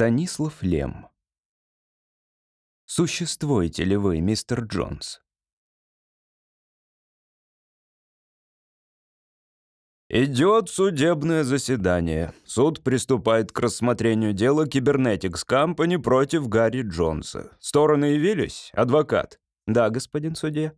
Станислав Лем. Существуете ли вы, мистер Джонс? Идет судебное заседание. Суд приступает к рассмотрению дела Кибернетикс Company против Гарри Джонса. Стороны явились? Адвокат? Да, господин судья.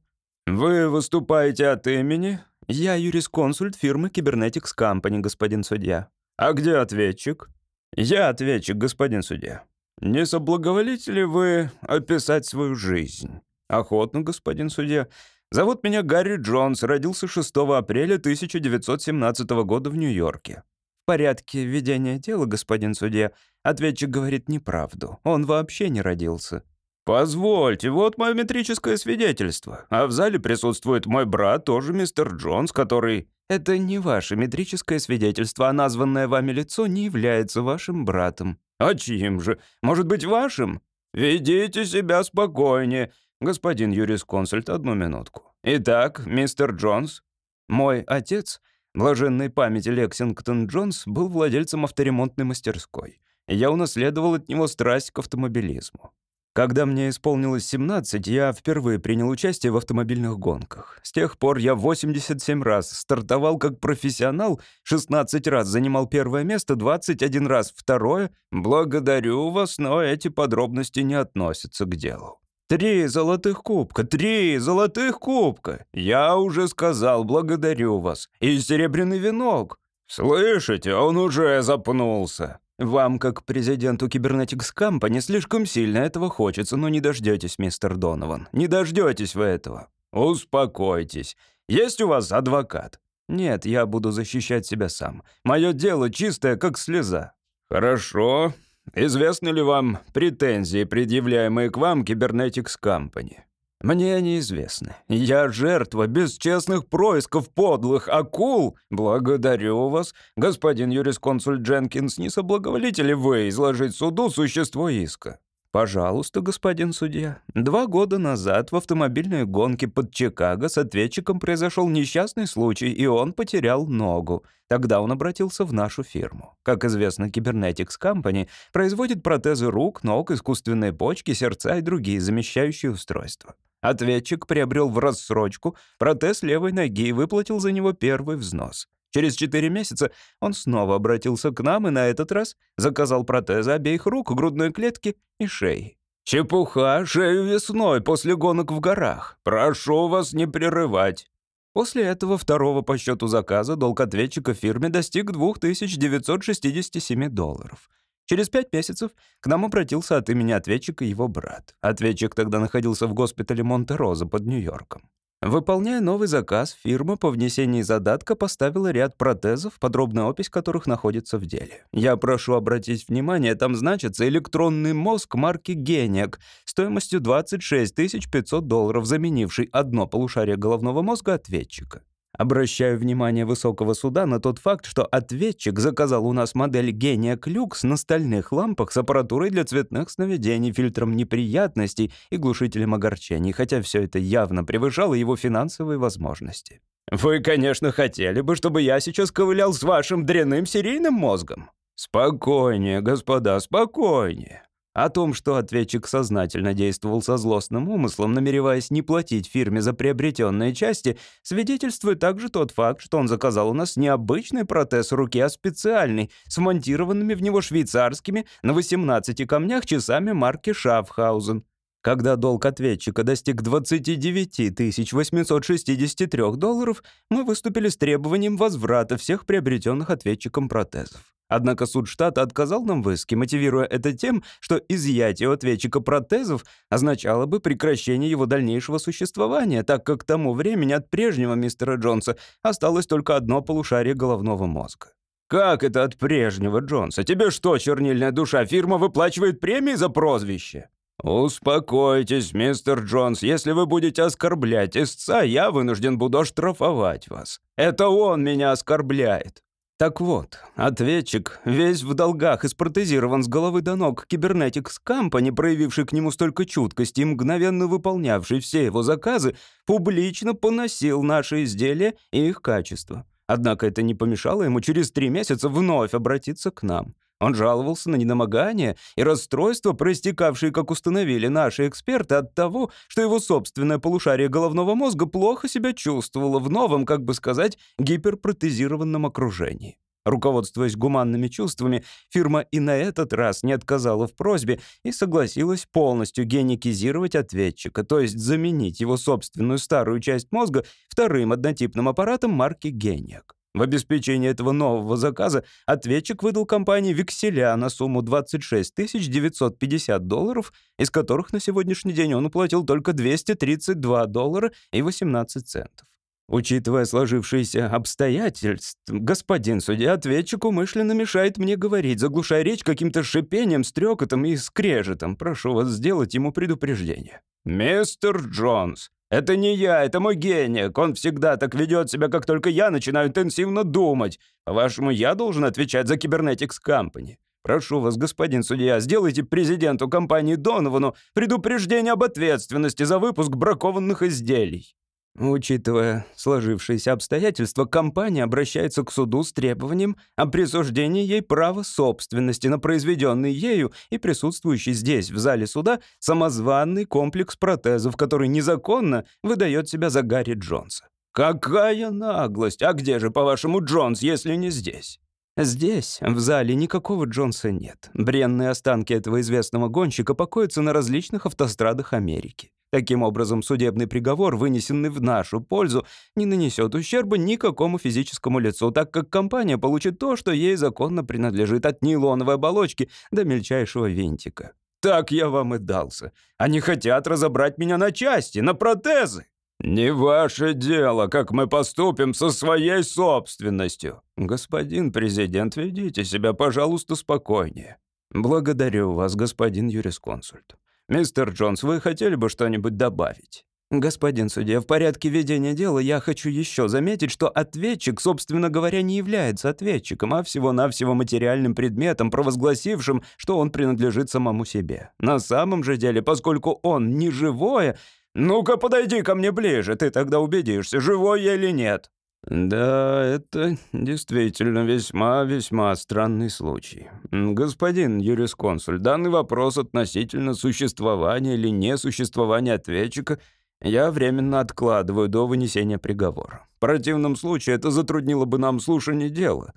Вы выступаете от имени? Я юрисконсульт фирмы Кибернетикс Company, господин судья. А где ответчик? Я ответчик, господин судья. Не соблаговолите ли вы описать свою жизнь? Охотно, господин судья. Зовут меня Гарри Джонс, родился 6 апреля 1917 года в Нью-Йорке. В порядке ведения дела, господин судья, ответчик говорит неправду. Он вообще не родился. «Позвольте, вот мое метрическое свидетельство. А в зале присутствует мой брат, тоже мистер Джонс, который...» «Это не ваше метрическое свидетельство, а названное вами лицо не является вашим братом». «А чьим же? Может быть, вашим?» «Ведите себя спокойнее. Господин юрисконсульт, одну минутку. Итак, мистер Джонс?» «Мой отец, блаженной памяти Лексингтон Джонс, был владельцем авторемонтной мастерской. Я унаследовал от него страсть к автомобилизму. Когда мне исполнилось 17, я впервые принял участие в автомобильных гонках. С тех пор я 87 раз стартовал как профессионал, 16 раз занимал первое место, 21 раз второе. Благодарю вас, но эти подробности не относятся к делу. Три золотых кубка, три золотых кубка. Я уже сказал, благодарю вас. И серебряный венок. Слышите, он уже запнулся. Вам, как президенту Кибернетикс Company, слишком сильно этого хочется, но не дождетесь, мистер Донован. Не дождетесь вы этого. Успокойтесь. Есть у вас адвокат? Нет, я буду защищать себя сам. Мое дело чистое, как слеза. Хорошо. Известны ли вам претензии, предъявляемые к вам Кибернетикс Company? Мне неизвестны. Я жертва бесчестных происков подлых акул. Благодарю вас, господин юрисконсульт Дженкинс. Не соблаговолите ли вы изложить суду существо иска? «Пожалуйста, господин судья. Два года назад в автомобильной гонке под Чикаго с ответчиком произошел несчастный случай, и он потерял ногу. Тогда он обратился в нашу фирму. Как известно, Kybernetics Company производит протезы рук, ног, искусственные почки, сердца и другие замещающие устройства. Ответчик приобрел в рассрочку протез левой ноги и выплатил за него первый взнос. Через четыре месяца он снова обратился к нам и на этот раз заказал протезы обеих рук, грудной клетки и шеи. «Чепуха, шею весной после гонок в горах. Прошу вас не прерывать». После этого второго по счету заказа долг ответчика фирме достиг 2967 долларов. Через пять месяцев к нам обратился от имени ответчика его брат. Ответчик тогда находился в госпитале Монте-Роза под Нью-Йорком. Выполняя новый заказ, фирма по внесении задатка поставила ряд протезов, подробная опись которых находится в деле. Я прошу обратить внимание, там значится электронный мозг марки Гениак стоимостью 26 500 долларов, заменивший одно полушарие головного мозга ответчика. Обращаю внимание высокого суда на тот факт, что ответчик заказал у нас модель Гения Клюкс на стальных лампах с аппаратурой для цветных сновидений, фильтром неприятностей и глушителем огорчений, хотя все это явно превышало его финансовые возможности. «Вы, конечно, хотели бы, чтобы я сейчас ковылял с вашим дрянным серийным мозгом?» «Спокойнее, господа, спокойнее. О том, что ответчик сознательно действовал со злостным умыслом, намереваясь не платить фирме за приобретенные части, свидетельствует также тот факт, что он заказал у нас не обычный протез руки, а специальный, с монтированными в него швейцарскими на 18 камнях часами марки Шафхаузен. Когда долг ответчика достиг 29 863 долларов, мы выступили с требованием возврата всех приобретенных ответчиком протезов. Однако суд штата отказал нам в иске, мотивируя это тем, что изъятие у ответчика протезов означало бы прекращение его дальнейшего существования, так как к тому времени от прежнего мистера Джонса осталось только одно полушарие головного мозга. «Как это от прежнего Джонса? Тебе что, чернильная душа, фирма выплачивает премии за прозвище?» «Успокойтесь, мистер Джонс. Если вы будете оскорблять истца, я вынужден буду оштрафовать вас. Это он меня оскорбляет». Так вот, ответчик, весь в долгах и спротезирован с головы до ног Кибернетикс Company, проявивший к нему столько чуткости и мгновенно выполнявший все его заказы, публично поносил наши изделия и их качество. Однако это не помешало ему через три месяца вновь обратиться к нам. Он жаловался на недомогание и расстройства, проистекавшие, как установили наши эксперты, от того, что его собственное полушарие головного мозга плохо себя чувствовало в новом, как бы сказать, гиперпротезированном окружении. Руководствуясь гуманными чувствами, фирма и на этот раз не отказала в просьбе и согласилась полностью геникизировать ответчика, то есть заменить его собственную старую часть мозга вторым однотипным аппаратом марки «Гениак». В обеспечении этого нового заказа ответчик выдал компании векселя на сумму 26 950 долларов, из которых на сегодняшний день он уплатил только 232 доллара и 18 центов. Учитывая сложившиеся обстоятельства, господин судья, ответчик умышленно мешает мне говорить, заглушая речь каким-то шипением, стрекотом и скрежетом. Прошу вас сделать ему предупреждение. «Мистер Джонс, это не я, это мой геник. Он всегда так ведет себя, как только я начинаю интенсивно думать. По-вашему, я должен отвечать за Кибернетикс Company? Прошу вас, господин судья, сделайте президенту компании Доновану предупреждение об ответственности за выпуск бракованных изделий». Учитывая сложившиеся обстоятельства, компания обращается к суду с требованием о присуждении ей права собственности на произведенный ею и присутствующий здесь, в зале суда, самозванный комплекс протезов, который незаконно выдает себя за Гарри Джонса. «Какая наглость! А где же, по-вашему, Джонс, если не здесь?» Здесь, в зале, никакого Джонса нет. Бренные останки этого известного гонщика покоятся на различных автострадах Америки. Таким образом, судебный приговор, вынесенный в нашу пользу, не нанесет ущерба никакому физическому лицу, так как компания получит то, что ей законно принадлежит от нейлоновой оболочки до мельчайшего винтика. Так я вам и дался. Они хотят разобрать меня на части, на протезы. «Не ваше дело, как мы поступим со своей собственностью. Господин президент, ведите себя, пожалуйста, спокойнее. Благодарю вас, господин юрисконсульт. «Мистер Джонс, вы хотели бы что-нибудь добавить?» «Господин судья, в порядке ведения дела я хочу еще заметить, что ответчик, собственно говоря, не является ответчиком, а всего-навсего материальным предметом, провозгласившим, что он принадлежит самому себе. На самом же деле, поскольку он не живое... Ну-ка, подойди ко мне ближе, ты тогда убедишься, живой я или нет». «Да, это действительно весьма-весьма странный случай. Господин юрисконсуль, данный вопрос относительно существования или несуществования ответчика я временно откладываю до вынесения приговора. В противном случае это затруднило бы нам слушание дела.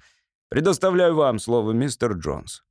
Предоставляю вам слово, мистер Джонс».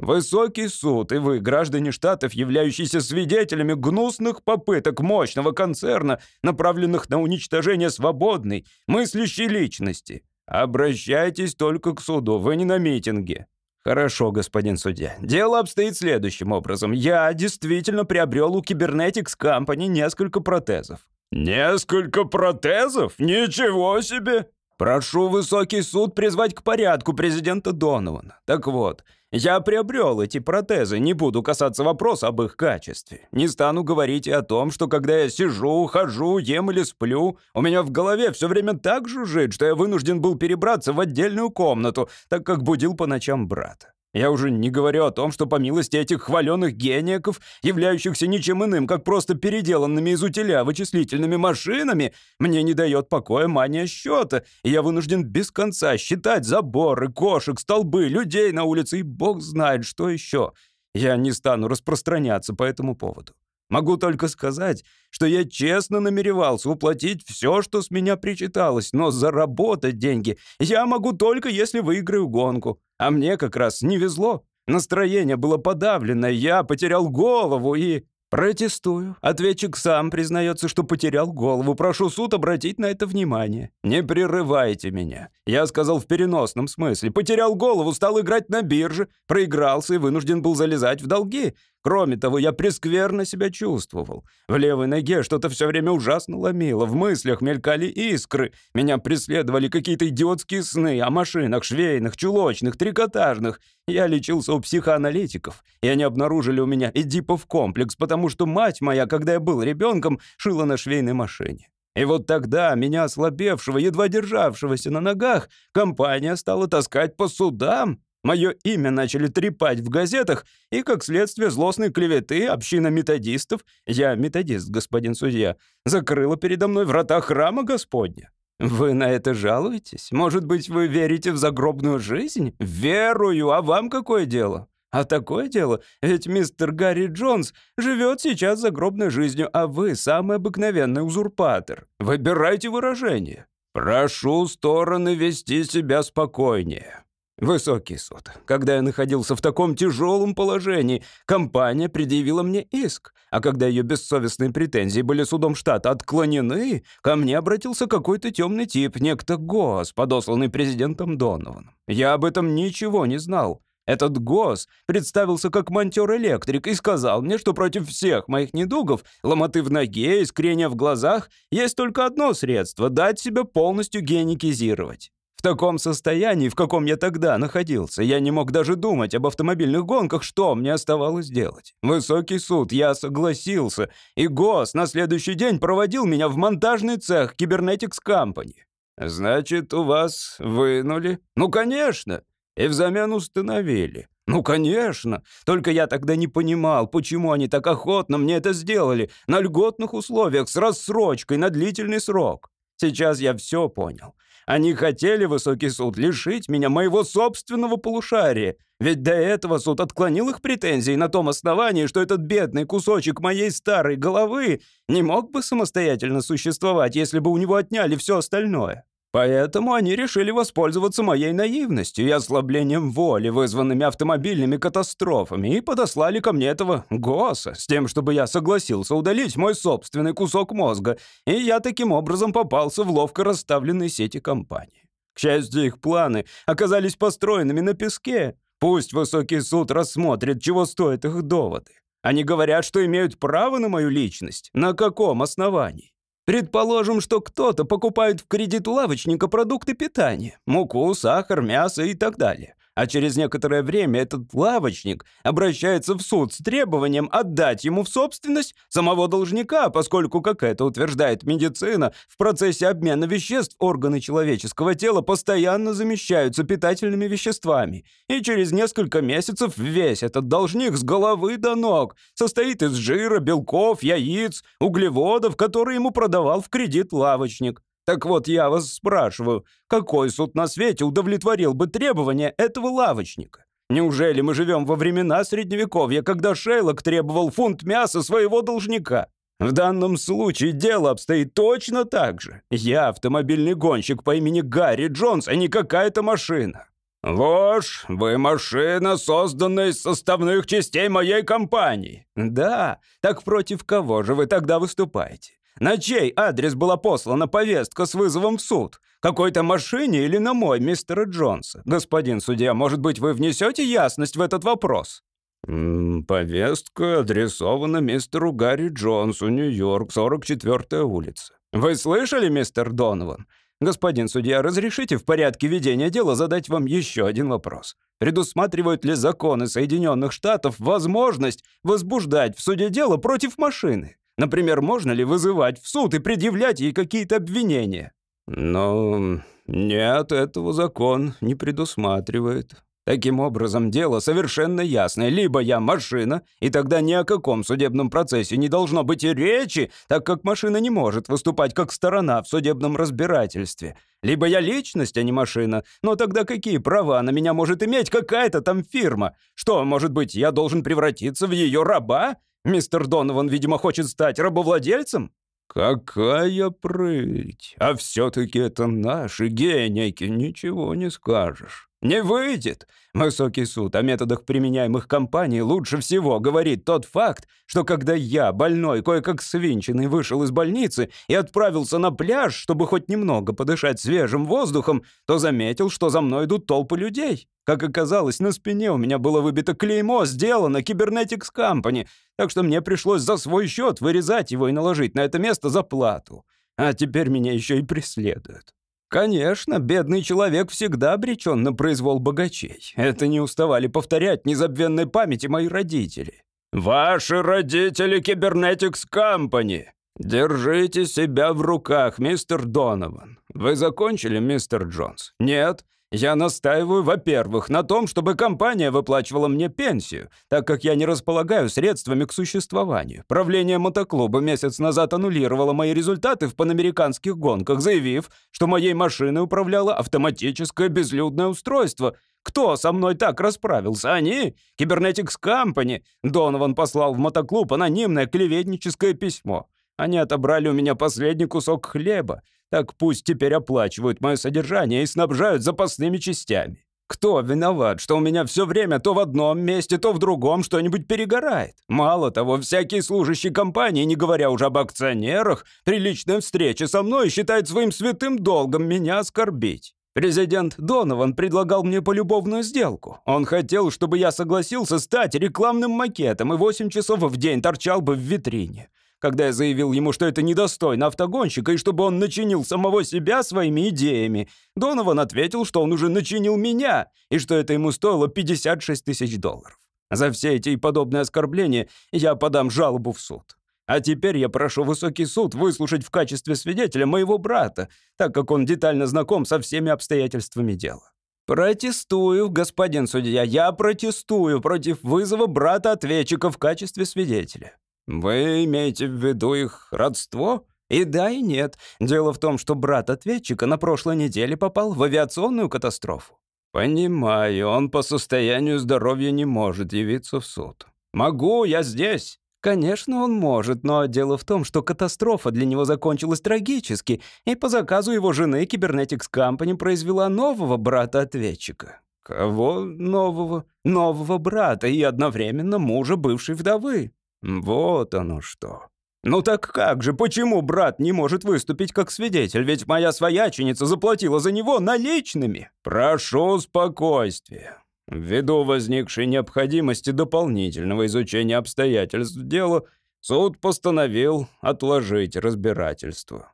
Высокий суд и вы, граждане штатов, являющиеся свидетелями гнусных попыток мощного концерна, направленных на уничтожение свободной, мыслящей личности. Обращайтесь только к суду, вы не на митинге. Хорошо, господин судья. Дело обстоит следующим образом. Я действительно приобрел у Кибернетикс Company несколько протезов. Несколько протезов? Ничего себе! Прошу высокий суд призвать к порядку президента Донована. Так вот, я приобрел эти протезы, не буду касаться вопроса об их качестве. Не стану говорить и о том, что когда я сижу, хожу, ем или сплю, у меня в голове все время так жужжит, что я вынужден был перебраться в отдельную комнату, так как будил по ночам брата. Я уже не говорю о том, что по милости этих хваленных гениеков, являющихся ничем иным, как просто переделанными из утиля вычислительными машинами, мне не дает покоя мания счета, и я вынужден без конца считать заборы, кошек, столбы, людей на улице и бог знает что еще. Я не стану распространяться по этому поводу. Могу только сказать, что я честно намеревался уплатить все, что с меня причиталось, но заработать деньги я могу только, если выиграю гонку. А мне как раз не везло. Настроение было подавлено, я потерял голову и... «Протестую. Ответчик сам признается, что потерял голову. Прошу суд обратить на это внимание. Не прерывайте меня. Я сказал в переносном смысле. Потерял голову, стал играть на бирже, проигрался и вынужден был залезать в долги. Кроме того, я прескверно себя чувствовал. В левой ноге что-то все время ужасно ломило, в мыслях мелькали искры. Меня преследовали какие-то идиотские сны о машинах, швейных, чулочных, трикотажных. Я лечился у психоаналитиков, и они обнаружили у меня эдипов комплекс, потому что мать моя, когда я был ребенком, шила на швейной машине. И вот тогда меня ослабевшего, едва державшегося на ногах, компания стала таскать по судам. Мое имя начали трепать в газетах, и, как следствие злостной клеветы, община методистов, я методист, господин судья, закрыла передо мной врата храма Господня. Вы на это жалуетесь? Может быть, вы верите в загробную жизнь? Верую, а вам какое дело? А такое дело, ведь мистер Гарри Джонс живет сейчас загробной жизнью, а вы самый обыкновенный узурпатор. Выбирайте выражение. Прошу стороны вести себя спокойнее. Высокий суд. Когда я находился в таком тяжелом положении, компания предъявила мне иск, а когда ее бессовестные претензии были судом штата отклонены, ко мне обратился какой-то темный тип, некто Гос, подосланный президентом Донованом. Я об этом ничего не знал. Этот Гос представился как монтер-электрик и сказал мне, что против всех моих недугов, ломоты в ноге, искрения в глазах, есть только одно средство — дать себя полностью геникизировать. В таком состоянии, в каком я тогда находился, я не мог даже думать об автомобильных гонках, что мне оставалось делать. Высокий суд, я согласился, и ГОС на следующий день проводил меня в монтажный цех Kybernetics Company. Значит, у вас вынули? Ну, конечно. И взамен установили. Ну, конечно. Только я тогда не понимал, почему они так охотно мне это сделали, на льготных условиях, с рассрочкой на длительный срок. Сейчас я все понял. Они хотели, высокий суд, лишить меня моего собственного полушария. Ведь до этого суд отклонил их претензии на том основании, что этот бедный кусочек моей старой головы не мог бы самостоятельно существовать, если бы у него отняли все остальное. Поэтому они решили воспользоваться моей наивностью и ослаблением воли, вызванными автомобильными катастрофами, и подослали ко мне этого Госа с тем, чтобы я согласился удалить мой собственный кусок мозга, и я таким образом попался в ловко расставленные сети компании. К счастью, их планы оказались построенными на песке. Пусть высокий суд рассмотрит, чего стоят их доводы. Они говорят, что имеют право на мою личность. На каком основании? Предположим, что кто-то покупает в кредит у лавочника продукты питания, муку, сахар, мясо и так далее а через некоторое время этот лавочник обращается в суд с требованием отдать ему в собственность самого должника, поскольку, как это утверждает медицина, в процессе обмена веществ органы человеческого тела постоянно замещаются питательными веществами, и через несколько месяцев весь этот должник с головы до ног состоит из жира, белков, яиц, углеводов, которые ему продавал в кредит лавочник. Так вот, я вас спрашиваю, какой суд на свете удовлетворил бы требования этого лавочника? Неужели мы живем во времена Средневековья, когда Шейлок требовал фунт мяса своего должника? В данном случае дело обстоит точно так же. Я автомобильный гонщик по имени Гарри Джонс, а не какая-то машина. «Ложь! Вы машина, созданная из составных частей моей компании!» «Да, так против кого же вы тогда выступаете? На чей адрес была послана повестка с вызовом в суд? Какой-то машине или на мой, мистера Джонса? Господин судья, может быть, вы внесете ясность в этот вопрос?» «Повестка адресована мистеру Гарри Джонсу, Нью-Йорк, 44-я улица». «Вы слышали, мистер Донован? Господин судья, разрешите в порядке ведения дела задать вам еще один вопрос. Предусматривают ли законы Соединенных Штатов возможность возбуждать в суде дело против машины? Например, можно ли вызывать в суд и предъявлять ей какие-то обвинения? Но нет, этого закон не предусматривает. Таким образом, дело совершенно ясное. Либо я машина, и тогда ни о каком судебном процессе не должно быть и речи, так как машина не может выступать как сторона в судебном разбирательстве. Либо я личность, а не машина, но тогда какие права на меня может иметь какая-то там фирма? Что, может быть, я должен превратиться в ее раба? Мистер Донован, видимо, хочет стать рабовладельцем? Какая прыть! А все-таки это наши геники, ничего не скажешь. «Не выйдет!» Высокий суд о методах, применяемых компанией, лучше всего говорит тот факт, что когда я, больной, кое-как свинченный, вышел из больницы и отправился на пляж, чтобы хоть немного подышать свежим воздухом, то заметил, что за мной идут толпы людей. Как оказалось, на спине у меня было выбито клеймо «Сделано Kybernetics Company», так что мне пришлось за свой счет вырезать его и наложить на это место заплату. А теперь меня еще и преследуют. Конечно, бедный человек всегда обречен на произвол богачей. Это не уставали повторять незабвенной памяти мои родители. «Ваши родители Кибернетикс Компани!» «Держите себя в руках, мистер Донован. Вы закончили, мистер Джонс?» «Нет. Я настаиваю, во-первых, на том, чтобы компания выплачивала мне пенсию, так как я не располагаю средствами к существованию. Правление мотоклуба месяц назад аннулировало мои результаты в панамериканских гонках, заявив, что моей машиной управляло автоматическое безлюдное устройство. Кто со мной так расправился? Они? Кибернетикс Company. Донован послал в мотоклуб анонимное клеветническое письмо. Они отобрали у меня последний кусок хлеба. Так пусть теперь оплачивают мое содержание и снабжают запасными частями. Кто виноват, что у меня все время то в одном месте, то в другом что-нибудь перегорает? Мало того, всякие служащие компании, не говоря уже об акционерах, при личной встрече со мной считают своим святым долгом меня оскорбить. Президент Донован предлагал мне полюбовную сделку. Он хотел, чтобы я согласился стать рекламным макетом и 8 часов в день торчал бы в витрине. Когда я заявил ему, что это недостойно автогонщика и чтобы он начинил самого себя своими идеями, Донован ответил, что он уже начинил меня и что это ему стоило 56 тысяч долларов. За все эти и подобные оскорбления я подам жалобу в суд. А теперь я прошу высокий суд выслушать в качестве свидетеля моего брата, так как он детально знаком со всеми обстоятельствами дела. «Протестую, господин судья, я протестую против вызова брата-ответчика в качестве свидетеля. «Вы имеете в виду их родство?» «И да, и нет. Дело в том, что брат ответчика на прошлой неделе попал в авиационную катастрофу». «Понимаю, он по состоянию здоровья не может явиться в суд». «Могу, я здесь». Конечно, он может, но дело в том, что катастрофа для него закончилась трагически, и по заказу его жены Kybernetics Company произвела нового брата-ответчика. Кого нового? Нового брата и одновременно мужа бывшей вдовы. Вот оно что. Ну так как же, почему брат не может выступить как свидетель? Ведь моя свояченица заплатила за него наличными. Прошу спокойствия. Ввиду возникшей необходимости дополнительного изучения обстоятельств дела, суд постановил отложить разбирательство.